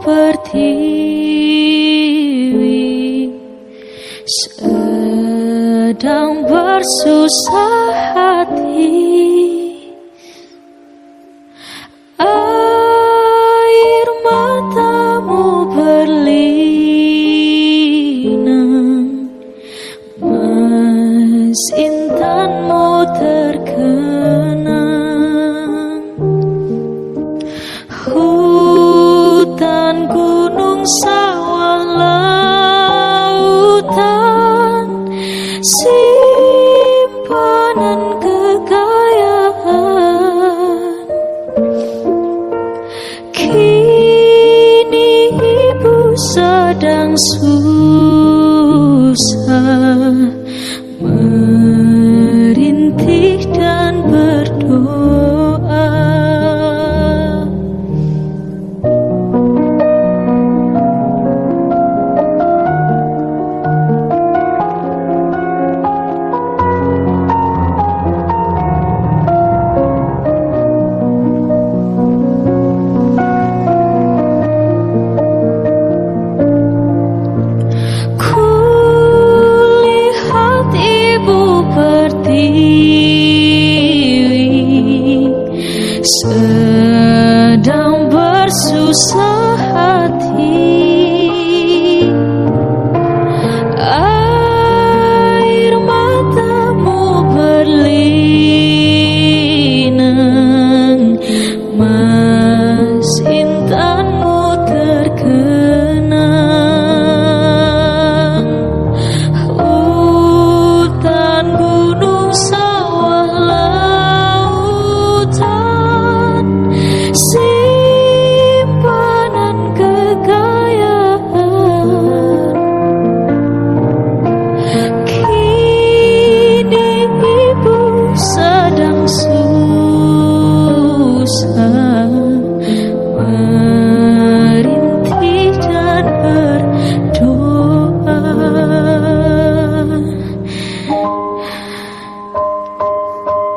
pertiwi sedang bersusah hati. Air matamu berlinang mas intanmu terkenang sedang susah sedang bersusah